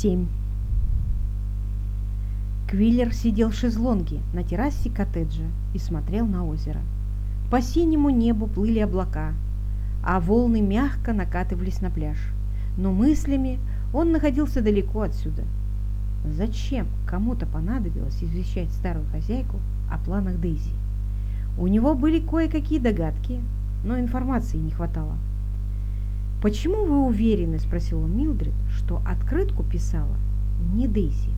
7. Квиллер сидел в шезлонге на террасе коттеджа и смотрел на озеро. По синему небу плыли облака, а волны мягко накатывались на пляж. Но мыслями он находился далеко отсюда. Зачем кому-то понадобилось извещать старую хозяйку о планах Дейзи? У него были кое-какие догадки, но информации не хватало. «Почему вы уверены, — спросила Милдред, — что открытку писала не Дейзи?»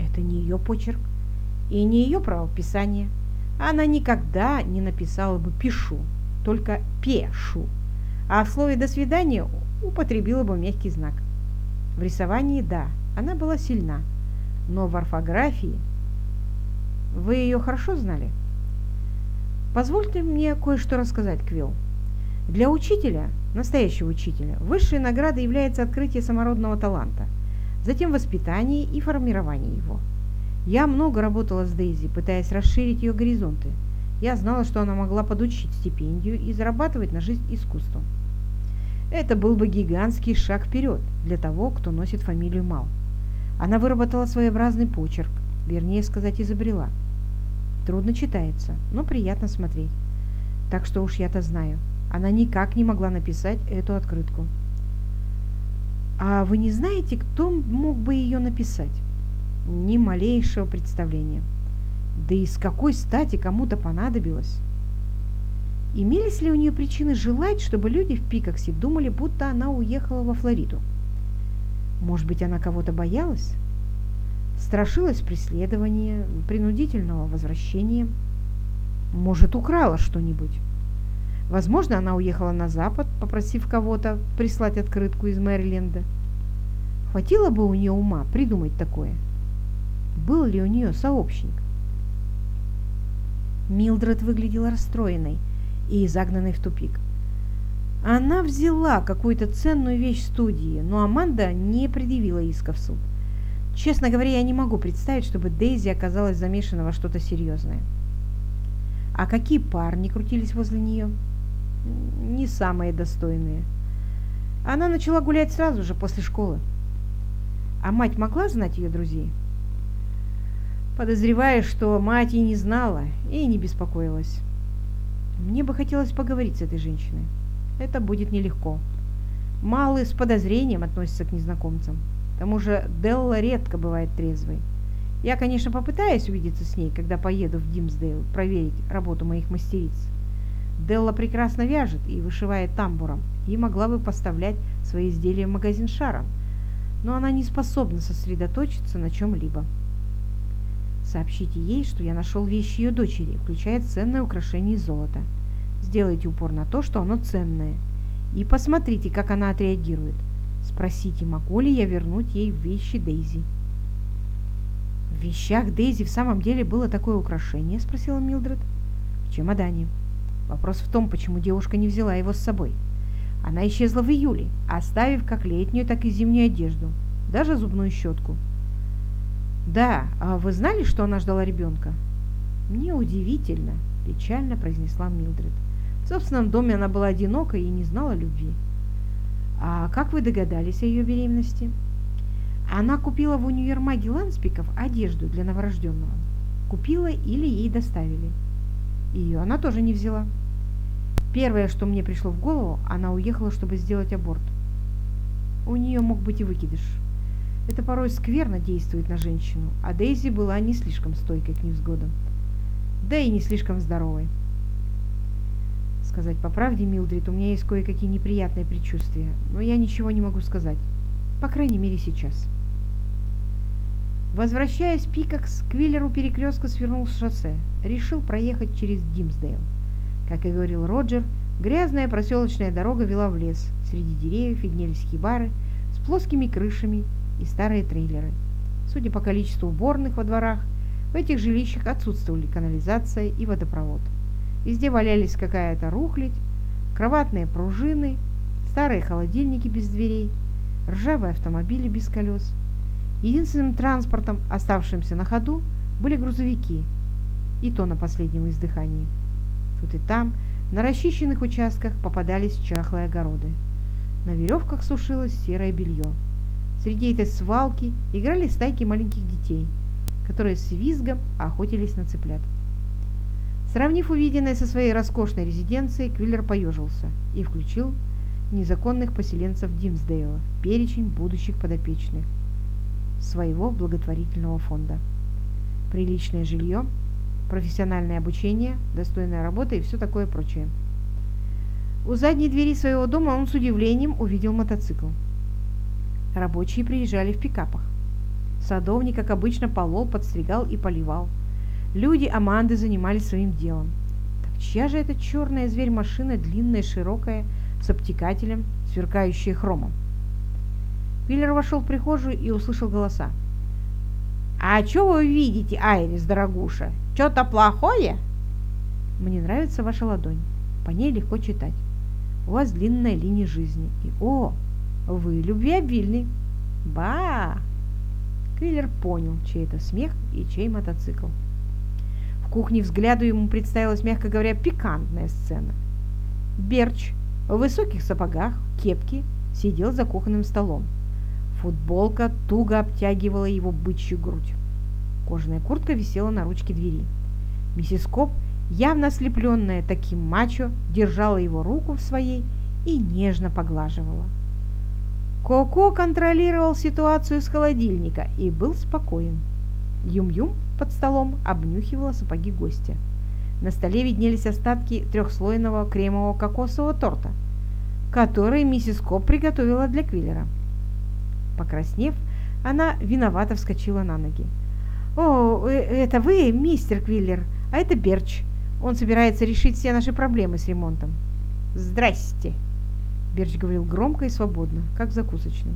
«Это не ее почерк и не ее правописание. Она никогда не написала бы «пишу», только «пешу», а в слове «до свидания» употребила бы мягкий знак. В рисовании – да, она была сильна, но в орфографии... Вы ее хорошо знали? Позвольте мне кое-что рассказать, Квилл. Для учителя, настоящего учителя, высшей наградой является открытие самородного таланта, затем воспитание и формирование его. Я много работала с Дейзи, пытаясь расширить ее горизонты. Я знала, что она могла подучить стипендию и зарабатывать на жизнь искусством. Это был бы гигантский шаг вперед для того, кто носит фамилию Мал. Она выработала своеобразный почерк, вернее сказать, изобрела. Трудно читается, но приятно смотреть. Так что уж я-то знаю, она никак не могла написать эту открытку. А вы не знаете, кто мог бы ее написать? Ни малейшего представления. Да и с какой стати кому-то понадобилось? Имелись ли у нее причины желать, чтобы люди в Пикоксе думали, будто она уехала во Флориду? Может быть, она кого-то боялась? Страшилась преследования, принудительного возвращения? Может, украла что-нибудь? Возможно, она уехала на запад, попросив кого-то прислать открытку из Мэриленда. Хватило бы у нее ума придумать такое? Был ли у нее сообщник? Милдред выглядела расстроенной – и загнанной в тупик. Она взяла какую-то ценную вещь студии, но Аманда не предъявила иска в суд. Честно говоря, я не могу представить, чтобы Дейзи оказалась замешана во что-то серьезное. А какие парни крутились возле нее? Не самые достойные. Она начала гулять сразу же после школы. А мать могла знать ее друзей? Подозреваю, что мать и не знала, и не беспокоилась. Мне бы хотелось поговорить с этой женщиной. Это будет нелегко. Малый с подозрением относится к незнакомцам. К тому же Делла редко бывает трезвой. Я, конечно, попытаюсь увидеться с ней, когда поеду в Димсдейл проверить работу моих мастериц. Делла прекрасно вяжет и вышивает тамбуром, и могла бы поставлять свои изделия в магазин Шарон, но она не способна сосредоточиться на чем-либо. Сообщите ей, что я нашел вещи ее дочери, включая ценное украшение из золота. Сделайте упор на то, что оно ценное. И посмотрите, как она отреагирует. Спросите, могу ли я вернуть ей вещи Дейзи. В вещах Дейзи в самом деле было такое украшение, спросила Милдред. В чемодане. Вопрос в том, почему девушка не взяла его с собой. Она исчезла в июле, оставив как летнюю, так и зимнюю одежду, даже зубную щетку. «Да, а вы знали, что она ждала ребенка?» «Мне удивительно», – печально произнесла Милдред. В собственном доме она была одинока и не знала любви. «А как вы догадались о ее беременности?» Она купила в универмаге Ланспиков одежду для новорожденного. Купила или ей доставили. Ее она тоже не взяла. Первое, что мне пришло в голову, она уехала, чтобы сделать аборт. У нее мог быть и выкидыш. Это порой скверно действует на женщину, а Дейзи была не слишком стойкой к невзгодам. Да и не слишком здоровой. Сказать по правде, Милдрид, у меня есть кое-какие неприятные предчувствия, но я ничего не могу сказать. По крайней мере, сейчас. Возвращаясь Пикакс, Квиллер у перекрестка свернул с шоссе. Решил проехать через Димсдейл. Как и говорил Роджер, грязная проселочная дорога вела в лес. Среди деревьев виднелись хибары с плоскими крышами и старые трейлеры. Судя по количеству уборных во дворах, в этих жилищах отсутствовали канализация и водопровод. Везде валялись какая-то рухлядь, кроватные пружины, старые холодильники без дверей, ржавые автомобили без колес. Единственным транспортом, оставшимся на ходу, были грузовики, и то на последнем издыхании. Тут и там, на расчищенных участках попадались чахлые огороды. На веревках сушилось серое белье. среди этой свалки играли стайки маленьких детей, которые с визгом охотились на цыплят. Сравнив увиденное со своей роскошной резиденцией, Квиллер поежился и включил незаконных поселенцев Димсдейла в перечень будущих подопечных своего благотворительного фонда. Приличное жилье, профессиональное обучение, достойная работа и все такое прочее. У задней двери своего дома он с удивлением увидел мотоцикл. Рабочие приезжали в пикапах. Садовник, как обычно, полол, подстригал и поливал. Люди Аманды занимались своим делом. Так чья же эта черная зверь-машина, длинная, широкая, с обтекателем, сверкающая хромом? Пиллер вошел в прихожую и услышал голоса. «А что вы видите, Айрис, дорогуша? Что-то плохое?» «Мне нравится ваша ладонь. По ней легко читать. У вас длинная линия жизни. И, о, вы любвеобильный. Ба!» Квиллер понял, чей это смех и чей мотоцикл. В кухне взгляду ему представилась, мягко говоря, пикантная сцена. Берч в высоких сапогах, кепке, сидел за кухонным столом. Футболка туго обтягивала его бычью грудь. Кожаная куртка висела на ручке двери. Миссис Коп, явно ослепленная таким мачо, держала его руку в своей и нежно поглаживала. Коко контролировал ситуацию с холодильника и был спокоен. Юм-Юм под столом обнюхивала сапоги гостя. На столе виднелись остатки трехслойного кремового кокосового торта, который миссис Коп приготовила для Квиллера. Покраснев, она виновато вскочила на ноги. «О, э, это вы, мистер Квиллер, а это Берч. Он собирается решить все наши проблемы с ремонтом». «Здрасте!» Берч говорил громко и свободно, как в закусочной.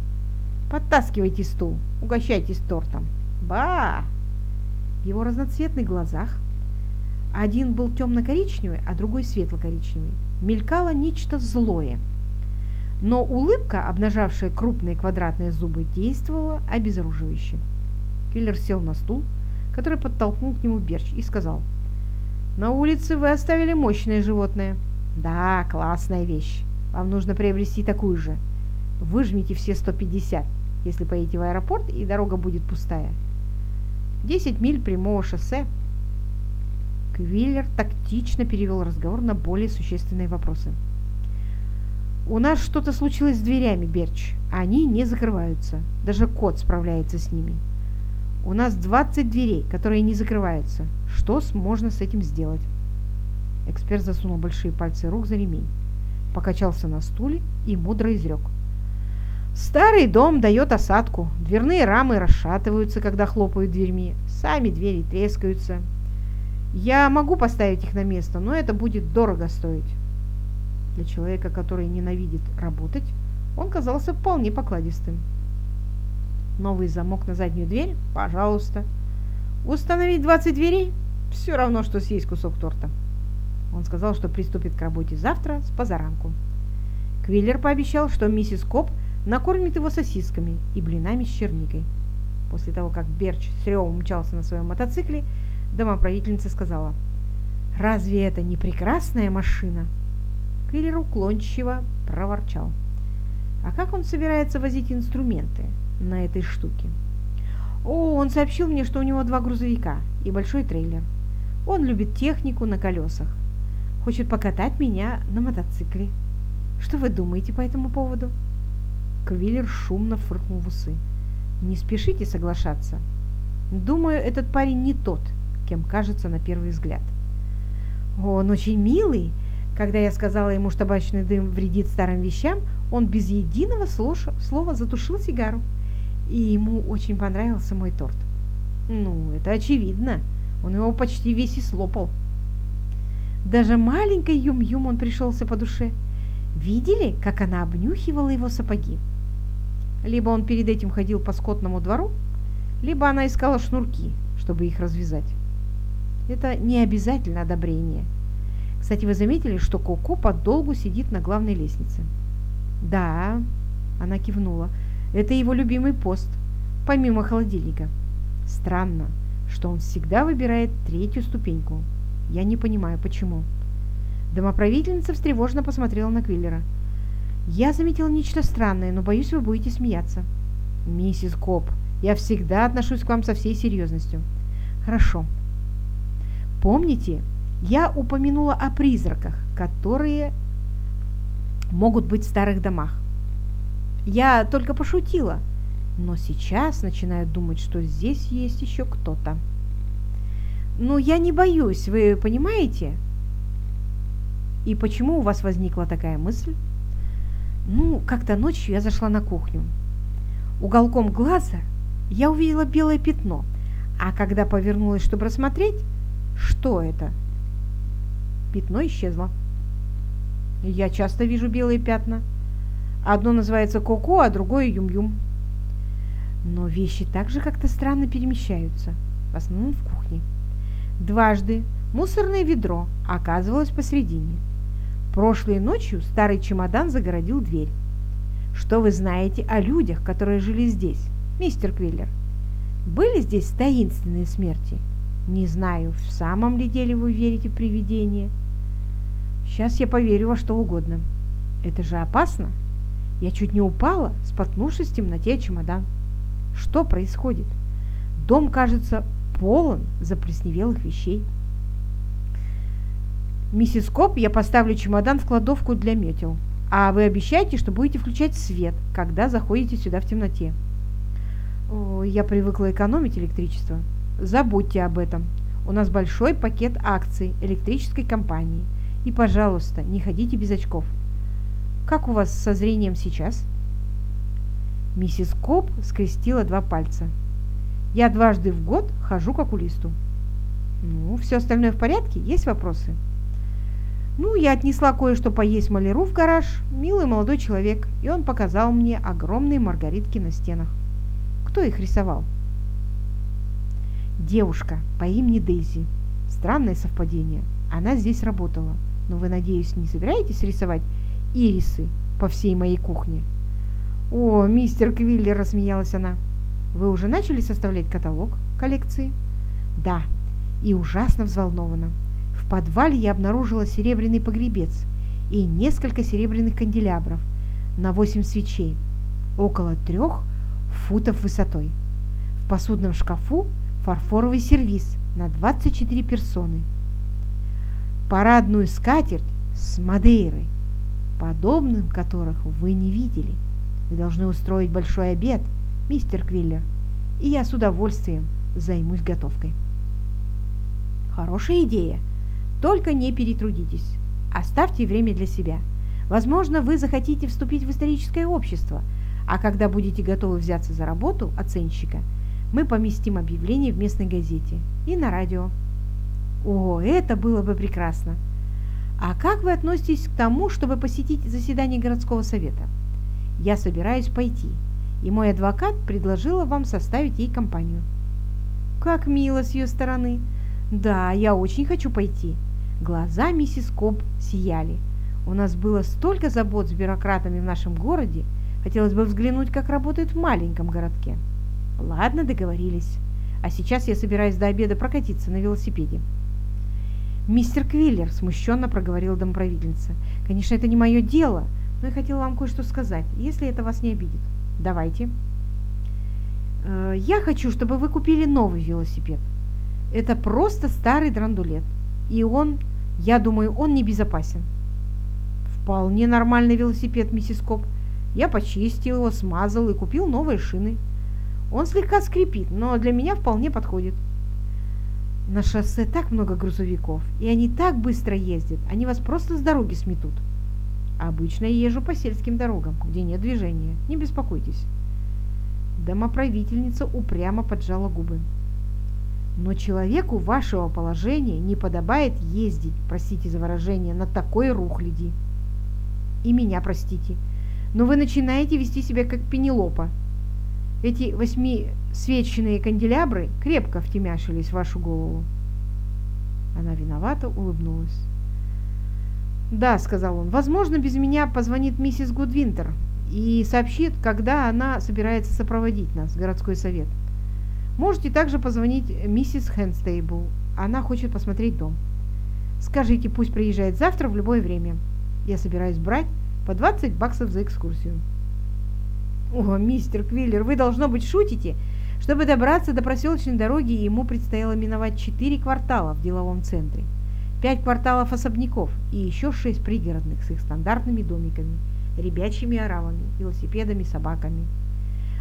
«Подтаскивайте стул, угощайтесь тортом». «Ба!» В его разноцветных глазах, один был темно-коричневый, а другой светло-коричневый, мелькало нечто злое – но улыбка, обнажавшая крупные квадратные зубы, действовала обезоруживающе. Киллер сел на стул, который подтолкнул к нему Берч, и сказал, «На улице вы оставили мощное животное». «Да, классная вещь. Вам нужно приобрести такую же. Выжмите все 150, если поедете в аэропорт, и дорога будет пустая. 10 миль прямого шоссе». Квиллер тактично перевел разговор на более существенные вопросы. У нас что-то случилось с дверями, Берч. Они не закрываются. Даже кот справляется с ними. У нас 20 дверей, которые не закрываются. Что можно с этим сделать? Эксперт засунул большие пальцы рук за ремень, покачался на стуле и мудро изрек. Старый дом дает осадку. Дверные рамы расшатываются, когда хлопают дверьми. Сами двери трескаются. Я могу поставить их на место, но это будет дорого стоить. Для человека, который ненавидит работать, он казался вполне покладистым. Новый замок на заднюю дверь? Пожалуйста. Установить 20 дверей? Все равно, что съесть кусок торта. Он сказал, что приступит к работе завтра с позаранку. Квиллер пообещал, что миссис Коп накормит его сосисками и блинами с черникой. После того, как Берч с ревом умчался на своем мотоцикле, домоправительница сказала, «Разве это не прекрасная машина?» Квиллер уклончиво проворчал. А как он собирается возить инструменты на этой штуке? О, он сообщил мне, что у него два грузовика и большой трейлер. Он любит технику на колесах. Хочет покатать меня на мотоцикле. Что вы думаете по этому поводу? Квиллер шумно фыркнул в усы. Не спешите соглашаться. Думаю, этот парень не тот, кем кажется на первый взгляд. Он очень милый, когда я сказала ему, что табачный дым вредит старым вещам, он без единого слова затушил сигару. И ему очень понравился мой торт. Ну, это очевидно. Он его почти весь и слопал. Даже маленькой Юм-Юм он пришелся по душе. Видели, как она обнюхивала его сапоги? Либо он перед этим ходил по скотному двору, либо она искала шнурки, чтобы их развязать. Это не обязательно одобрение – кстати, вы заметили, что Коко подолгу сидит на главной лестнице? Да, она кивнула. Это его любимый пост, помимо холодильника. Странно, что он всегда выбирает третью ступеньку. Я не понимаю, почему. Домоправительница встревоженно посмотрела на Квиллера. «Я заметила нечто странное, но боюсь, вы будете смеяться». Миссис Коп, я всегда отношусь к вам со всей серьезностью. Хорошо. Помните, я упомянула о призраках, которые могут быть в старых домах. Я только пошутила, но сейчас начинаю думать, что здесь есть еще кто-то. Ну, я не боюсь, вы понимаете? И почему у вас возникла такая мысль? Ну, как-то ночью я зашла на кухню. Уголком глаза я увидела белое пятно, а когда повернулась, чтобы рассмотреть, что это? Пятно исчезло. Я часто вижу белые пятна. Одно называется Коко, а другое Юм-Юм. Но вещи также как-то странно перемещаются, в основном в кухне. Дважды мусорное ведро оказывалось посредине. Прошлой ночью старый чемодан загородил дверь. Что вы знаете о людях, которые жили здесь, мистер Квиллер? Были здесь таинственные смерти? Не знаю, в самом ли деле вы верите в привидения. Сейчас я поверю во что угодно. Это же опасно. Я чуть не упала, споткнувшись в темноте чемодан. Что происходит? Дом, кажется, полон заплесневелых вещей. Миссис Коп, я поставлю чемодан в кладовку для метел. А вы обещаете, что будете включать свет, когда заходите сюда в темноте. О, я привыкла экономить электричество. Забудьте об этом. У нас большой пакет акций электрической компании. И, пожалуйста, не ходите без очков. Как у вас со зрением сейчас? Миссис Коп скрестила два пальца. Я дважды в год хожу к окулисту. Ну, все остальное в порядке? Есть вопросы? Ну, я отнесла кое-что поесть маляру в гараж, милый молодой человек, и он показал мне огромные маргаритки на стенах. Кто их рисовал? Девушка по имени Дейзи. Странное совпадение. Она здесь работала. Но вы, надеюсь, не собираетесь рисовать ирисы по всей моей кухне? О, мистер Квиллер, рассмеялась она. Вы уже начали составлять каталог коллекции? Да, и ужасно взволнована. В подвале я обнаружила серебряный погребец и несколько серебряных канделябров на 8 свечей, около трех футов высотой. В посудном шкафу фарфоровый сервиз на 24 персоны. Парадную скатерть с Мадейрой, подобным которых вы не видели. Вы должны устроить большой обед, мистер Квиллер, и я с удовольствием займусь готовкой. Хорошая идея – только не перетрудитесь. Оставьте время для себя. Возможно, вы захотите вступить в историческое общество, а когда будете готовы взяться за работу оценщика, мы поместим объявление в местной газете и на радио. О, это было бы прекрасно! А как вы относитесь к тому, чтобы посетить заседание городского совета? Я собираюсь пойти, и мой адвокат предложила вам составить ей компанию. Как мило с ее стороны! Да, я очень хочу пойти. Глаза миссис Коб сияли. У нас было столько забот с бюрократами в нашем городе, хотелось бы взглянуть, как работает в маленьком городке. Ладно, договорились. А сейчас я собираюсь до обеда прокатиться на велосипеде. «Мистер Квиллер», – смущенно проговорила домправительница. «Конечно, это не мое дело, но я хотела вам кое-что сказать, если это вас не обидит. Давайте». «Э, «Я хочу, чтобы вы купили новый велосипед. Это просто старый драндулет. И он, я думаю, он небезопасен. Вполне нормальный велосипед, миссис Коп. Я почистил его, смазал и купил новые шины. Он слегка скрипит, но для меня вполне подходит. На шоссе так много грузовиков, и они так быстро ездят, они вас просто с дороги сметут. Обычно я езжу по сельским дорогам, где нет движения. Не беспокойтесь. Домоправительница упрямо поджала губы. Но человеку вашего положения не подобает ездить, простите за выражение, на такой рухляди. И меня простите, но вы начинаете вести себя как Пенелопа. Эти восьмисвеченные канделябры крепко втемяшились в вашу голову. Она виновато улыбнулась. «Да», — сказал он, — «возможно, без меня позвонит миссис Гудвинтер и сообщит, когда она собирается сопроводить нас в городской совет». Можете также позвонить миссис Хэнстейбл. Она хочет посмотреть дом. Скажите, пусть приезжает завтра в любое время. Я собираюсь брать по 20 баксов за экскурсию. «О, мистер Квиллер, вы, должно быть, шутите!» Чтобы добраться до проселочной дороги, ему предстояло миновать четыре квартала в деловом центре, пять кварталов особняков и еще шесть пригородных с их стандартными домиками, ребячьими оравами, велосипедами, собаками.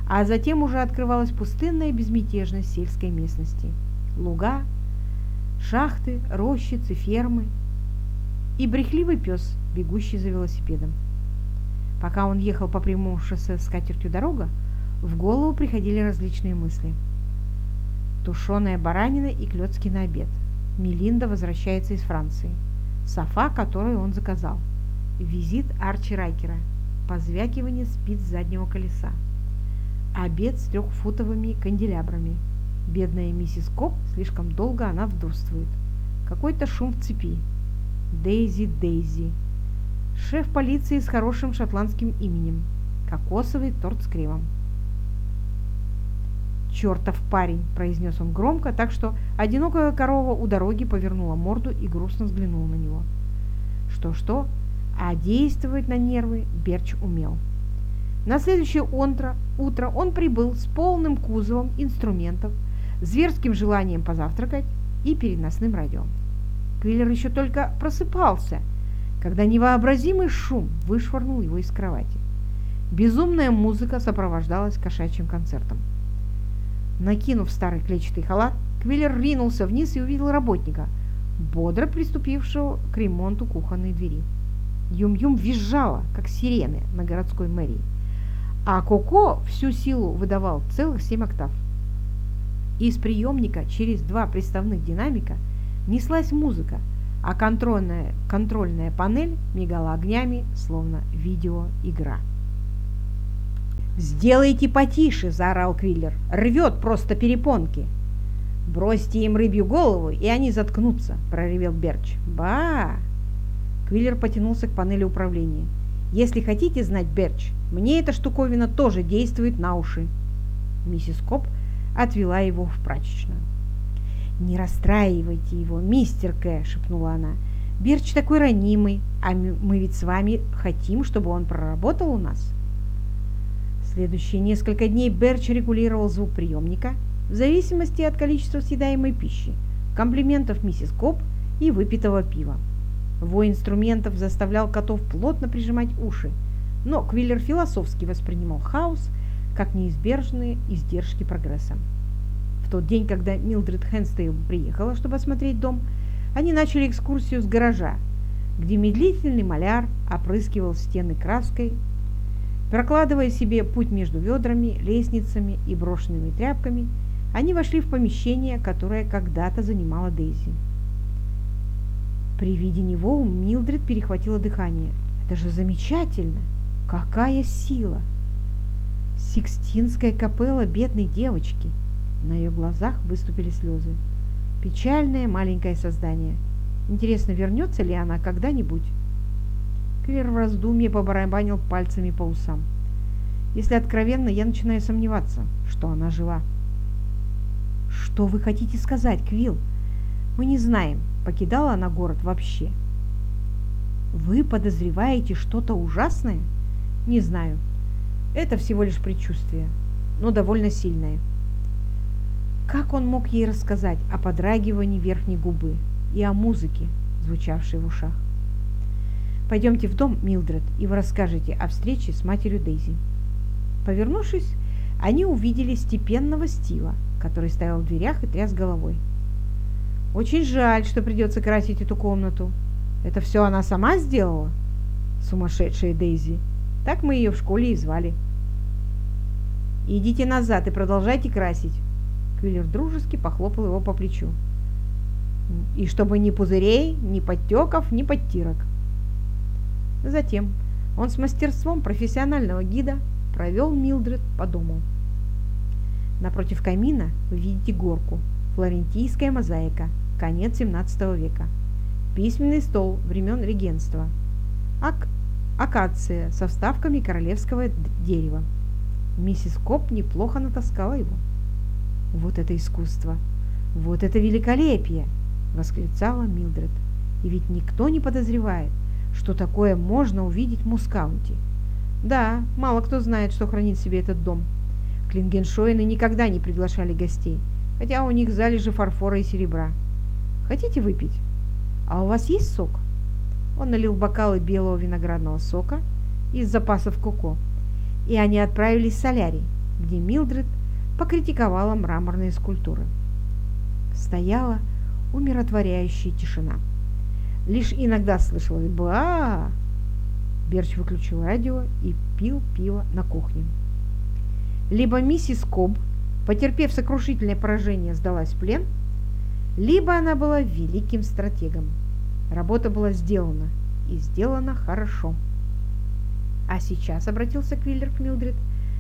А затем уже открывалась пустынная безмятежность сельской местности. Луга, шахты, рощицы, фермы и брехливый пес, бегущий за велосипедом. Пока он ехал по прямому шоссе с катертью дорога, в голову приходили различные мысли. Тушеная баранина и клетки на обед. Мелинда возвращается из Франции. Софа, которую он заказал. Визит Арчи Райкера. Позвякивание спиц заднего колеса. Обед с трехфутовыми канделябрами. Бедная миссис Коп, слишком долго она вдовствует. Какой-то шум в цепи. Дейзи Дейзи. Шеф полиции с хорошим шотландским именем. Кокосовый торт с кремом. «Чертов парень!» – произнес он громко, так что одинокая корова у дороги повернула морду и грустно взглянула на него. Что-что, а действовать на нервы Берч умел. На следующее утро, утро он прибыл с полным кузовом инструментов, зверским желанием позавтракать и переносным радио. Квиллер еще только просыпался, когда невообразимый шум вышвырнул его из кровати. Безумная музыка сопровождалась кошачьим концертом. Накинув старый клетчатый халат, Квиллер ринулся вниз и увидел работника, бодро приступившего к ремонту кухонной двери. Юм-Юм визжала, как сирены на городской мэрии, а Коко всю силу выдавал целых семь октав. Из приемника через два приставных динамика неслась музыка, а контрольная, контрольная панель мигала огнями, словно видеоигра. «Сделайте потише!» – заорал Квиллер. «Рвет просто перепонки!» «Бросьте им рыбью голову, и они заткнутся!» – проревел Берч. «Ба!» Квиллер потянулся к панели управления. «Если хотите знать, Берч, мне эта штуковина тоже действует на уши!» Миссис Коп отвела его в прачечную. «Не расстраивайте его, мистер Кэ!» – шепнула она. «Берч такой ранимый, а мы ведь с вами хотим, чтобы он проработал у нас!» Следующие несколько дней Берч регулировал звук приемника в зависимости от количества съедаемой пищи, комплиментов миссис Коп и выпитого пива. Вой инструментов заставлял котов плотно прижимать уши, но Квиллер философски воспринимал хаос как неизбежные издержки прогресса. Тот день, когда Милдред Хэнстейл приехала, чтобы осмотреть дом, они начали экскурсию с гаража, где медлительный маляр опрыскивал стены краской Прокладывая себе путь между ведрами, лестницами и брошенными тряпками, они вошли в помещение, которое когда-то занимала Дейзи. При виде него у Милдред перехватило дыхание. «Это же замечательно! Какая сила!» Сикстинская капелла бедной девочки. На ее глазах выступили слезы. Печальное маленькое создание. Интересно, вернется ли она когда-нибудь? Клер в раздумье побарабанил пальцами по усам. Если откровенно, я начинаю сомневаться, что она жива. «Что вы хотите сказать, Квилл? Мы не знаем, покидала она город вообще». «Вы подозреваете что-то ужасное?» «Не знаю. Это всего лишь предчувствие, но довольно сильное». Как он мог ей рассказать о подрагивании верхней губы и о музыке, звучавшей в ушах? Пойдемте в дом, Милдред, и вы расскажете о встрече с матерью Дейзи. Повернувшись, они увидели степенного Стива, который стоял в дверях и тряс головой. «Очень жаль, что придется красить эту комнату. Это все она сама сделала?» «Сумасшедшая Дейзи. Так мы ее в школе и звали». «Идите назад и продолжайте красить». Квиллер дружески похлопал его по плечу. «И чтобы ни пузырей, ни подтеков, ни подтирок». Затем он с мастерством профессионального гида провел Милдред по дому. Напротив камина вы видите горку, флорентийская мозаика, конец 17 века, письменный стол времен регенства, ак акация со вставками королевского дерева. Миссис Коп неплохо натаскала его. «Вот это искусство! Вот это великолепие!» – восклицала Милдред. «И ведь никто не подозревает, что такое можно увидеть в Мускаунте. Да, мало кто знает, что хранит в себе этот дом. Клингеншоины никогда не приглашали гостей, хотя у них залежи фарфора и серебра. Хотите выпить? А у вас есть сок? Он налил бокалы белого виноградного сока из запасов Коко, и они отправились в солярий, где Милдред покритиковала мраморные скульптуры. Стояла умиротворяющая тишина. Лишь иногда слышалось «ба!». Берч выключил радио и пил пиво на кухне. Либо миссис Коб, потерпев сокрушительное поражение, сдалась в плен, либо она была великим стратегом. Работа была сделана, и сделана хорошо. А сейчас обратился Квиллер к Милдред.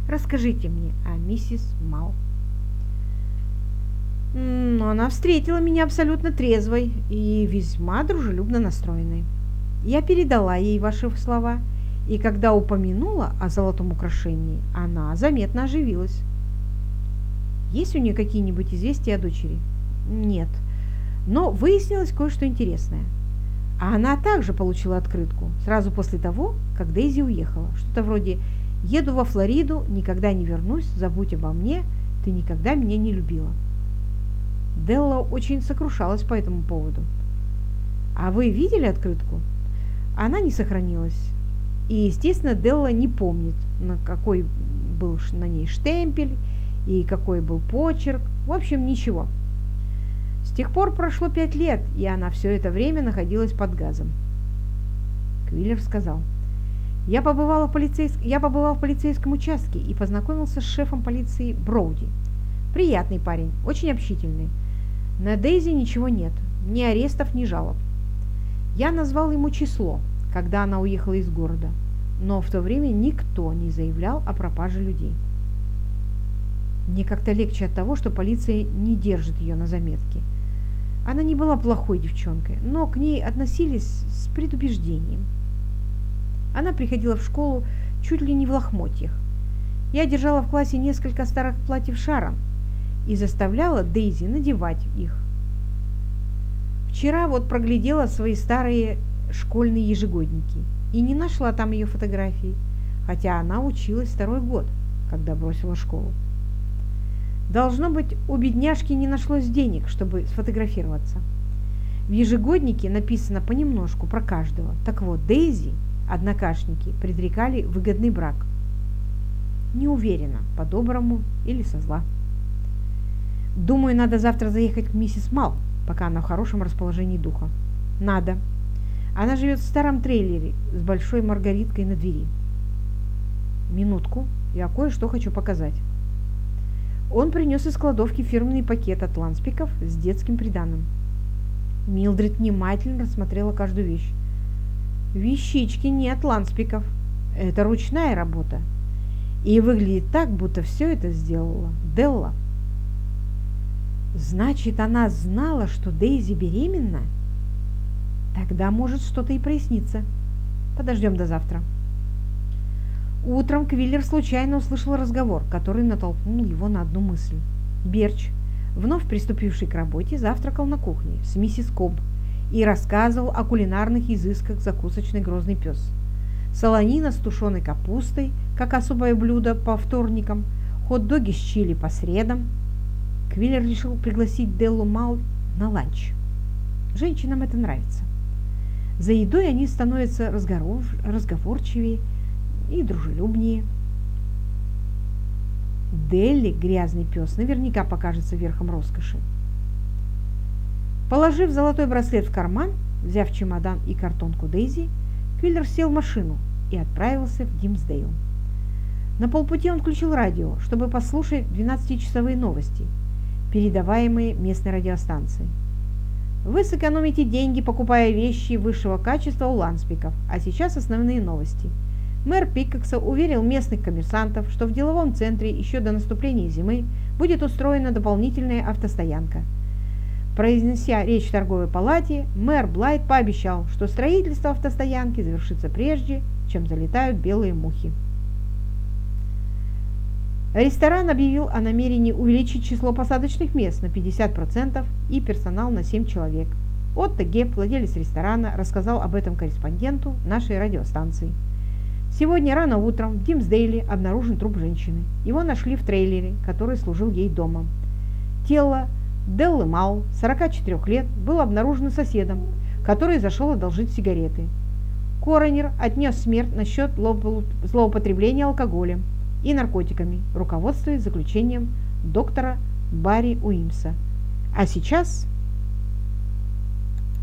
Расскажите мне о миссис Мау. Но она встретила меня абсолютно трезвой и весьма дружелюбно настроенной. Я передала ей ваши слова, и когда упомянула о золотом украшении, она заметно оживилась. Есть у нее какие-нибудь известия о дочери? Нет. Но выяснилось кое-что интересное. А она также получила открытку сразу после того, как Дейзи уехала. Что-то вроде «Еду во Флориду, никогда не вернусь, забудь обо мне, ты никогда меня не любила». Делла очень сокрушалась по этому поводу. А вы видели открытку? Она не сохранилась. И, естественно, Делла не помнит, на какой был на ней штемпель и какой был почерк. В общем, ничего. С тех пор прошло пять лет, и она все это время находилась под газом. Квиллер сказал, я, побывала в полицейск... я побывал в полицейском участке и познакомился с шефом полиции Броуди. Приятный парень, очень общительный. На Дейзи ничего нет, ни арестов, ни жалоб. Я назвал ему число, когда она уехала из города, но в то время никто не заявлял о пропаже людей. Мне как-то легче от того, что полиция не держит ее на заметке. Она не была плохой девчонкой, но к ней относились с предубеждением. Она приходила в школу чуть ли не в лохмотьях. Я держала в классе несколько старых платьев Шарон, и заставляла Дейзи надевать их. Вчера вот проглядела свои старые школьные ежегодники и не нашла там ее фотографии, хотя она училась второй год, когда бросила школу. Должно быть, у бедняжки не нашлось денег, чтобы сфотографироваться. В ежегоднике написано понемножку про каждого. Так вот, Дейзи, однокашники, предрекали выгодный брак. Не уверена, по-доброму или со зла. Думаю, надо завтра заехать к миссис Мал, пока она в хорошем расположении духа. Надо. Она живет в старом трейлере с большой маргариткой на двери. Минутку, я кое-что хочу показать. Он принес из кладовки фирменный пакет от ланспиков с детским приданым. Милдред внимательно рассмотрела каждую вещь. Вещички не от ланспиков. Это ручная работа. И выглядит так, будто все это сделала Делла. Значит, она знала, что Дейзи беременна? Тогда может что-то и проясниться. Подождем до завтра. Утром Квиллер случайно услышал разговор, который натолкнул его на одну мысль. Берч, вновь приступивший к работе, завтракал на кухне с миссис Коб и рассказывал о кулинарных изысках закусочной «Грозный пес». Солонина с тушеной капустой, как особое блюдо по вторникам, хот-доги с чили по средам – Квиллер решил пригласить Деллу Мал на ланч. Женщинам это нравится. За едой они становятся разговор, разговорчивее и дружелюбнее. Делли, грязный пес, наверняка покажется верхом роскоши. Положив золотой браслет в карман, взяв чемодан и картонку Дейзи, Квиллер сел в машину и отправился в Димсдейл. На полпути он включил радио, чтобы послушать 12-часовые новости – передаваемые местной радиостанцией. Вы сэкономите деньги, покупая вещи высшего качества у ланспиков. А сейчас основные новости. Мэр Пиккокса уверил местных коммерсантов, что в деловом центре еще до наступления зимы будет устроена дополнительная автостоянка. Произнеся речь в торговой палате, мэр Блайт пообещал, что строительство автостоянки завершится прежде, чем залетают белые мухи. Ресторан объявил о намерении увеличить число посадочных мест на 50% и персонал на 7 человек. Отто Геб, владелец ресторана, рассказал об этом корреспонденту нашей радиостанции. Сегодня рано утром в Димсдейле обнаружен труп женщины. Его нашли в трейлере, который служил ей домом. Тело Деллы Мау, 44 лет, было обнаружено соседом, который зашел одолжить сигареты. Коронер отнес смерть на счет злоупотребления алкоголем и наркотиками, руководствуясь заключением доктора Барри Уимса. А сейчас